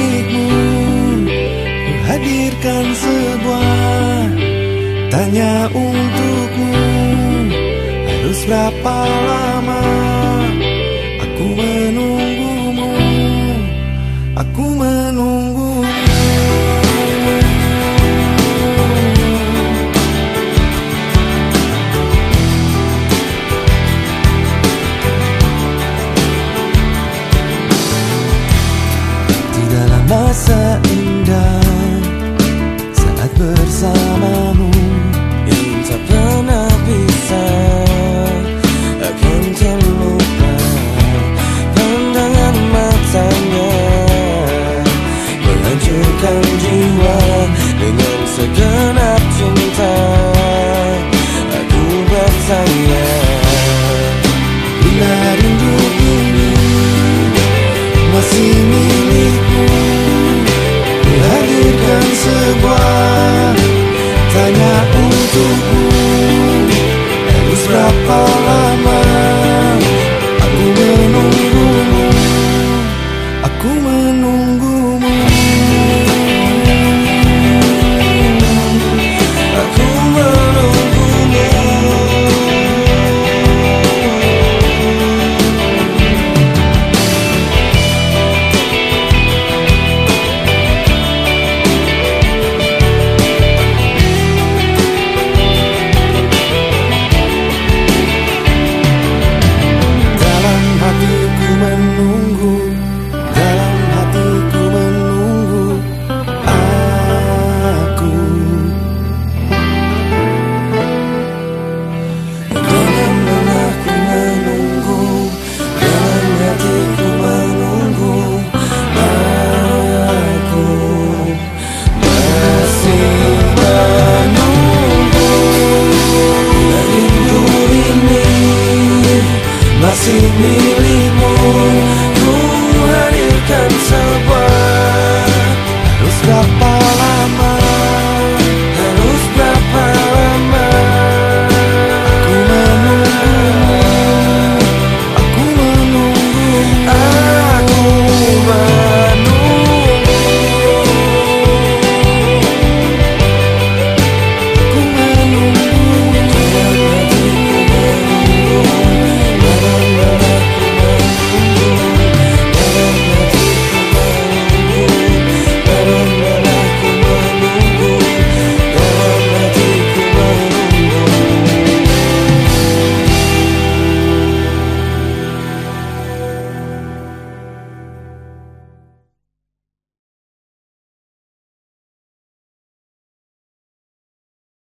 Ku hadirkan sebuah tanya untukmu. Harus berapa lama bersamamu. Yang tak pernah bisa akan terlupa Pandangan matanya Menghancurkan jiwa dengan segenap cinta. Aku bertanya Bila rindu ini masih tubuh Terus berapa